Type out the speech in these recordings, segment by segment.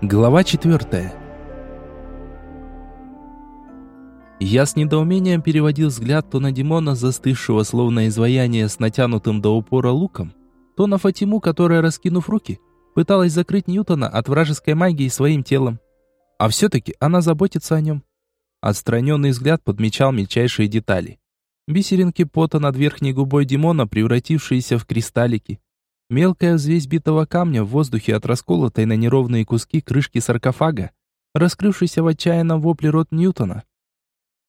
Глава четвертая. Я с недоумением переводил взгляд то на Димона, застывшего словно изваяние с натянутым до упора луком, то на Фатиму, которая, раскинув руки, пыталась закрыть Ньютона от вражеской магии своим телом. А все-таки она заботится о нем. Отстраненный взгляд подмечал мельчайшие детали. Бисеринки пота над верхней губой Димона, превратившиеся в кристаллики. Мелкая взвесь битого камня в воздухе от расколотой на неровные куски крышки саркофага, раскрывшийся в отчаянном вопле рот Ньютона.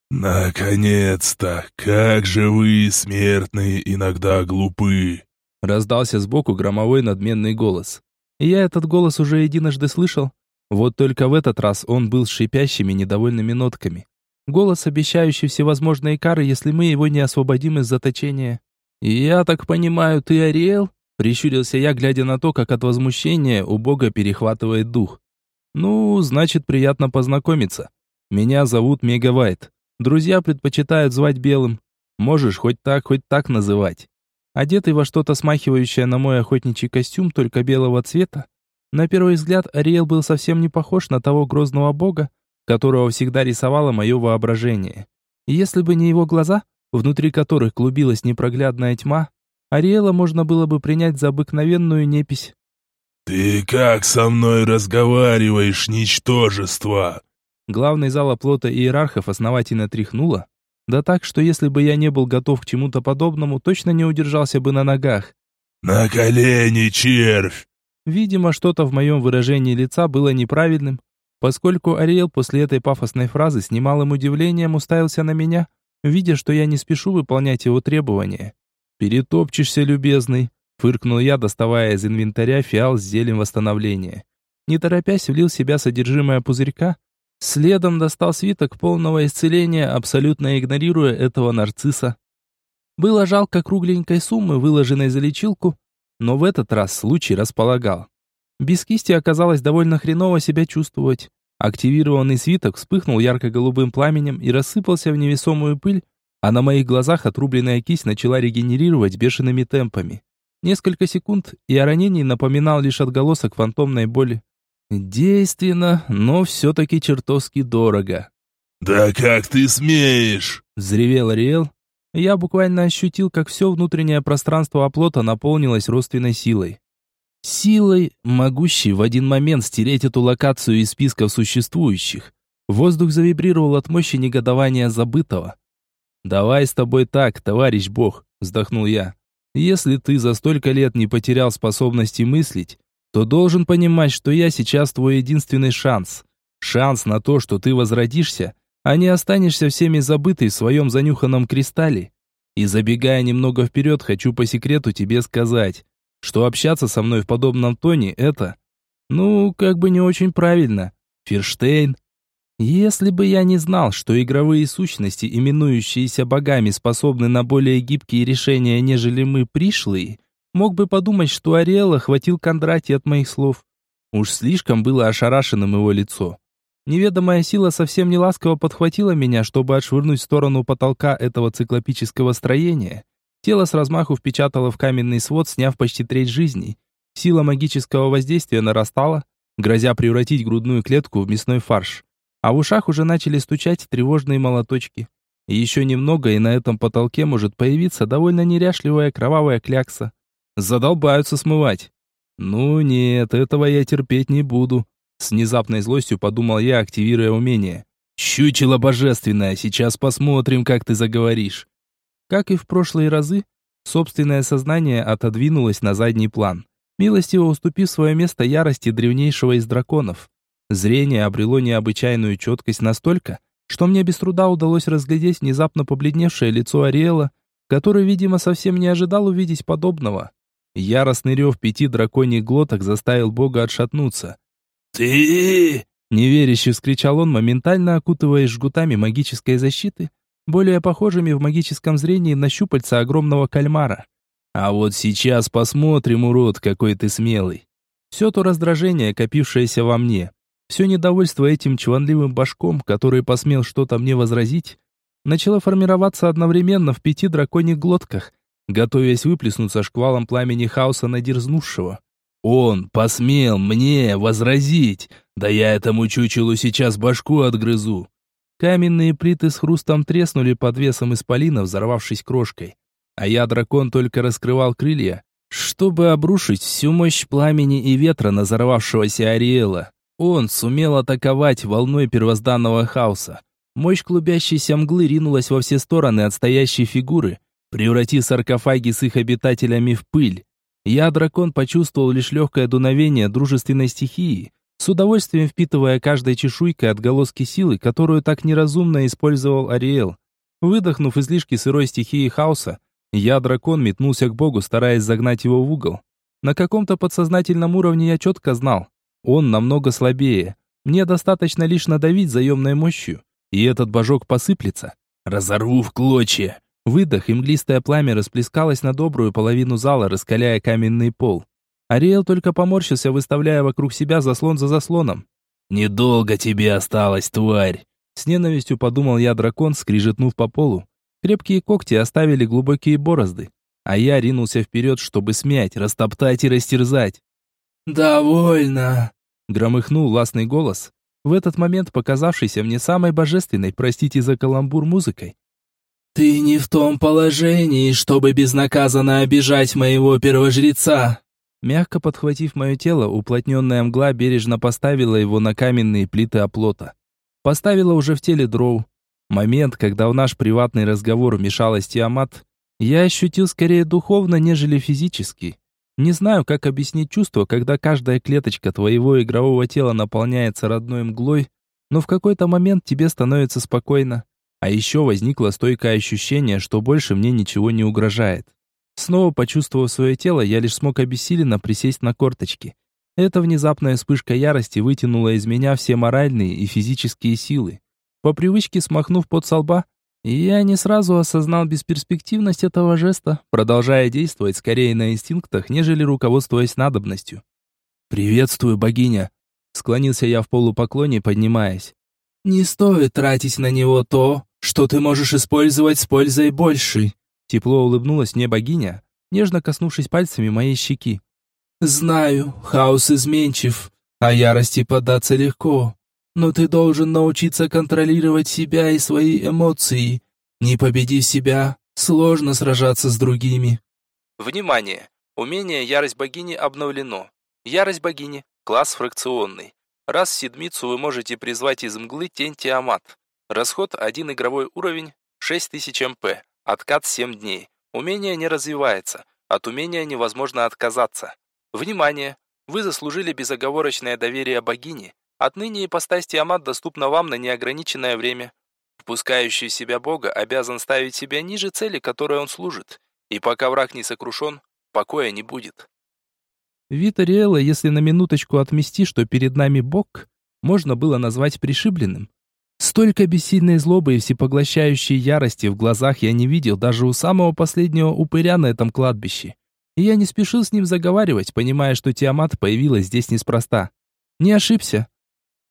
«Наконец-то! Как же вы, смертные, иногда глупы!» Раздался сбоку громовой надменный голос. И я этот голос уже единожды слышал, вот только в этот раз он был с шипящими недовольными нотками. Голос, обещающий всевозможные кары, если мы его не освободим из заточения. «Я так понимаю, ты Ариэл?» Прищурился я, глядя на то, как от возмущения у бога перехватывает дух. «Ну, значит, приятно познакомиться. Меня зовут Мегавайт. Друзья предпочитают звать белым. Можешь хоть так, хоть так называть. Одетый во что-то смахивающее на мой охотничий костюм, только белого цвета, на первый взгляд Ариэл был совсем не похож на того грозного бога, которого всегда рисовало мое воображение. Если бы не его глаза, внутри которых клубилась непроглядная тьма, Ариэла можно было бы принять за обыкновенную непись. «Ты как со мной разговариваешь, ничтожество?» Главный зал оплота иерархов основательно тряхнуло, да так, что если бы я не был готов к чему-то подобному, точно не удержался бы на ногах. «На колени, червь!» Видимо, что-то в моем выражении лица было неправильным, поскольку Ариэл после этой пафосной фразы с немалым удивлением уставился на меня, видя, что я не спешу выполнять его требования. «Перетопчешься, любезный», — фыркнул я, доставая из инвентаря фиал с зельем восстановления. Не торопясь, влил в себя содержимое пузырька, следом достал свиток полного исцеления, абсолютно игнорируя этого нарцисса. Было жалко кругленькой суммы, выложенной за лечилку, но в этот раз случай располагал. Без кисти оказалось довольно хреново себя чувствовать. Активированный свиток вспыхнул ярко-голубым пламенем и рассыпался в невесомую пыль, а на моих глазах отрубленная кисть начала регенерировать бешеными темпами. Несколько секунд, и о ранении напоминал лишь отголосок фантомной боли. Действенно, но все-таки чертовски дорого. «Да как ты смеешь?» — взревел Ариэл. Я буквально ощутил, как все внутреннее пространство оплота наполнилось родственной силой. Силой, могущей в один момент стереть эту локацию из списков существующих. Воздух завибрировал от мощи негодования забытого. «Давай с тобой так, товарищ Бог», — вздохнул я. «Если ты за столько лет не потерял способности мыслить, то должен понимать, что я сейчас твой единственный шанс. Шанс на то, что ты возродишься, а не останешься всеми забытый в своем занюханном кристалле. И забегая немного вперед, хочу по секрету тебе сказать, что общаться со мной в подобном тоне — это, ну, как бы не очень правильно. Ферштейн, если бы я не знал, что игровые сущности, именующиеся богами, способны на более гибкие решения, нежели мы пришлые, мог бы подумать, что Ариэла хватил Кондратий от моих слов. Уж слишком было ошарашенным его лицо. Неведомая сила совсем не ласково подхватила меня, чтобы отшвырнуть в сторону потолка этого циклопического строения. Тело с размаху впечатало в каменный свод, сняв почти треть жизни. Сила магического воздействия нарастала, грозя превратить грудную клетку в мясной фарш а в ушах уже начали стучать тревожные молоточки. Еще немного, и на этом потолке может появиться довольно неряшливая кровавая клякса. Задолбаются смывать. Ну нет, этого я терпеть не буду. С внезапной злостью подумал я, активируя умение. Чучело божественное, сейчас посмотрим, как ты заговоришь. Как и в прошлые разы, собственное сознание отодвинулось на задний план, милостиво уступив свое место ярости древнейшего из драконов. Зрение обрело необычайную четкость настолько, что мне без труда удалось разглядеть внезапно побледневшее лицо Ариэла, который, видимо, совсем не ожидал увидеть подобного. Яростный рев пяти драконьих глоток заставил бога отшатнуться. «Ты...» — неверяще вскричал он, моментально окутываясь жгутами магической защиты, более похожими в магическом зрении на щупальца огромного кальмара. «А вот сейчас посмотрим, урод, какой ты смелый!» Все то раздражение, копившееся во мне, все недовольство этим чванливым башком, который посмел что-то мне возразить, начало формироваться одновременно в пяти драконьих глотках, готовясь выплеснуться шквалом пламени хаоса на дерзнувшего. Он посмел мне возразить. Да я этому чучелу сейчас башку отгрызу. Каменные плиты с хрустом треснули под весом исполина, взорвавшись крошкой. А я, дракон, только раскрывал крылья, чтобы обрушить всю мощь пламени и ветра на взорвавшегося Ариэла. Он сумел атаковать волной первозданного хаоса. Мощь клубящейся мглы ринулась во все стороны от стоящей фигуры, превратив саркофаги с их обитателями в пыль. Я, дракон, почувствовал лишь легкое дуновение дружественной стихии, с удовольствием впитывая каждой чешуйкой отголоски силы, которую так неразумно использовал Ариэл. Выдохнув излишки сырой стихии хаоса, я, дракон, метнулся к богу, стараясь загнать его в угол. На каком-то подсознательном уровне я четко знал, он намного слабее. Мне достаточно лишь надавить заемной мощью, и этот божок посыплется. Разорву в клочья. Выдох, и мглистое пламя расплескалось на добрую половину зала, раскаляя каменный пол. Ариэл только поморщился, выставляя вокруг себя заслон за заслоном. «Недолго тебе осталось, тварь!» С ненавистью подумал я дракон, скрижетнув по полу. Крепкие когти оставили глубокие борозды, а я ринулся вперед, чтобы смять, растоптать и растерзать. «Довольно!» — громыхнул властный голос, в этот момент показавшийся мне самой божественной, простите за каламбур, музыкой. «Ты не в том положении, чтобы безнаказанно обижать моего первожреца!» Мягко подхватив мое тело, уплотненная мгла бережно поставила его на каменные плиты оплота. Поставила уже в теле дроу. Момент, когда в наш приватный разговор вмешалась Тиамат, я ощутил скорее духовно, нежели физически. Не знаю, как объяснить чувство, когда каждая клеточка твоего игрового тела наполняется родной мглой, но в какой-то момент тебе становится спокойно. А еще возникло стойкое ощущение, что больше мне ничего не угрожает. Снова почувствовав свое тело, я лишь смог обессиленно присесть на корточки. Эта внезапная вспышка ярости вытянула из меня все моральные и физические силы. По привычке смахнув под со лба, я не сразу осознал бесперспективность этого жеста, продолжая действовать скорее на инстинктах, нежели руководствуясь надобностью. «Приветствую, богиня!» Склонился я в полупоклоне, поднимаясь. «Не стоит тратить на него то, что ты можешь использовать с пользой большей!» Тепло улыбнулась мне богиня, нежно коснувшись пальцами моей щеки. «Знаю, хаос изменчив, а ярости поддаться легко но ты должен научиться контролировать себя и свои эмоции. Не победив себя, сложно сражаться с другими. Внимание! Умение Ярость Богини обновлено. Ярость Богини. Класс фракционный. Раз в седмицу вы можете призвать из мглы тень Тиамат. Расход 1 игровой уровень, 6000 МП. Откат 7 дней. Умение не развивается. От умения невозможно отказаться. Внимание! Вы заслужили безоговорочное доверие богини Отныне ипостась Тиамат доступна вам на неограниченное время. Впускающий в себя Бога обязан ставить себя ниже цели, которой он служит. И пока враг не сокрушен, покоя не будет. Вид Ариэла, если на минуточку отмести, что перед нами Бог, можно было назвать пришибленным. Столько бессильной злобы и всепоглощающей ярости в глазах я не видел даже у самого последнего упыря на этом кладбище. И я не спешил с ним заговаривать, понимая, что Тиамат появилась здесь неспроста. Не ошибся.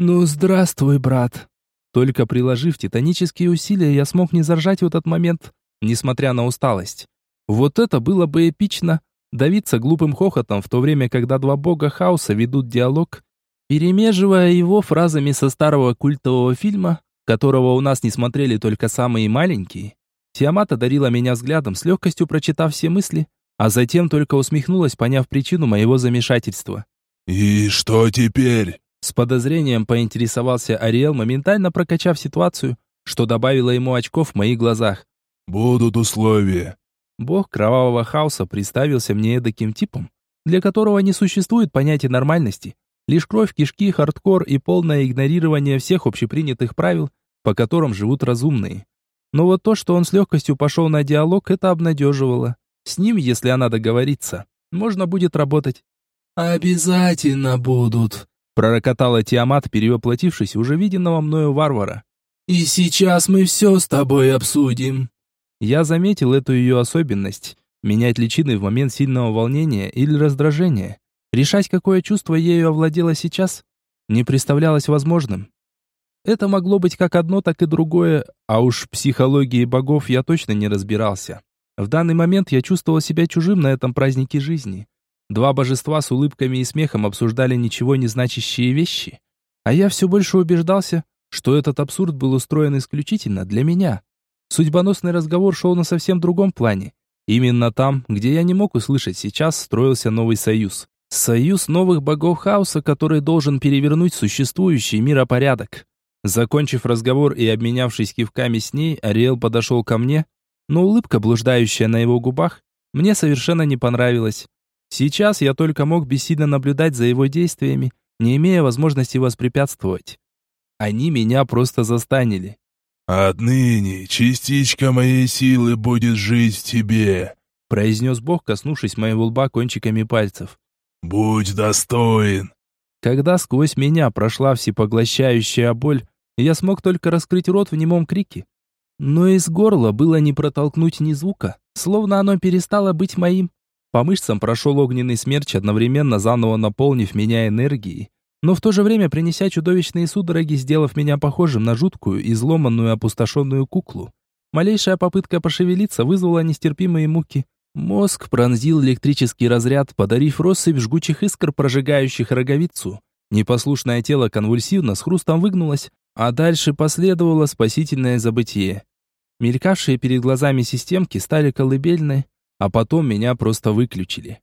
«Ну, здравствуй, брат!» Только приложив титанические усилия, я смог не заржать в этот момент, несмотря на усталость. Вот это было бы эпично, давиться глупым хохотом в то время, когда два бога хаоса ведут диалог, перемеживая его фразами со старого культового фильма, которого у нас не смотрели только самые маленькие. Тиамат одарила меня взглядом, с легкостью прочитав все мысли, а затем только усмехнулась, поняв причину моего замешательства. «И что теперь?» С подозрением поинтересовался Ариэл, моментально прокачав ситуацию, что добавило ему очков в моих глазах. «Будут условия». Бог кровавого хаоса представился мне таким типом, для которого не существует понятия нормальности. Лишь кровь, кишки, хардкор и полное игнорирование всех общепринятых правил, по которым живут разумные. Но вот то, что он с легкостью пошел на диалог, это обнадеживало. С ним, если она договорится, можно будет работать. «Обязательно будут», пророкотала Тиамат, перевоплотившись уже виденного мною варвара. «И сейчас мы все с тобой обсудим». Я заметил эту ее особенность. Менять личины в момент сильного волнения или раздражения. Решать, какое чувство ею овладело сейчас, не представлялось возможным. Это могло быть как одно, так и другое, а уж в психологии богов я точно не разбирался. В данный момент я чувствовал себя чужим на этом празднике жизни. Два божества с улыбками и смехом обсуждали ничего не значащие вещи. А я все больше убеждался, что этот абсурд был устроен исключительно для меня. Судьбоносный разговор шел на совсем другом плане. Именно там, где я не мог услышать сейчас, строился новый союз. Союз новых богов хаоса, который должен перевернуть существующий миропорядок. Закончив разговор и обменявшись кивками с ней, Ариэл подошел ко мне, но улыбка, блуждающая на его губах, мне совершенно не понравилась. Сейчас я только мог бессильно наблюдать за его действиями, не имея возможности воспрепятствовать. Они меня просто застанили. «Отныне частичка моей силы будет жить в тебе», произнес Бог, коснувшись моего лба кончиками пальцев. «Будь достоин». Когда сквозь меня прошла всепоглощающая боль, я смог только раскрыть рот в немом крике. Но из горла было не протолкнуть ни звука, словно оно перестало быть моим. По мышцам прошел огненный смерч, одновременно заново наполнив меня энергией, но в то же время принеся чудовищные судороги, сделав меня похожим на жуткую, изломанную, опустошенную куклу. Малейшая попытка пошевелиться вызвала нестерпимые муки. Мозг пронзил электрический разряд, подарив россыпь жгучих искр, прожигающих роговицу. Непослушное тело конвульсивно с хрустом выгнулось, а дальше последовало спасительное забытие. Мелькавшие перед глазами системки стали колыбельной, а потом меня просто выключили.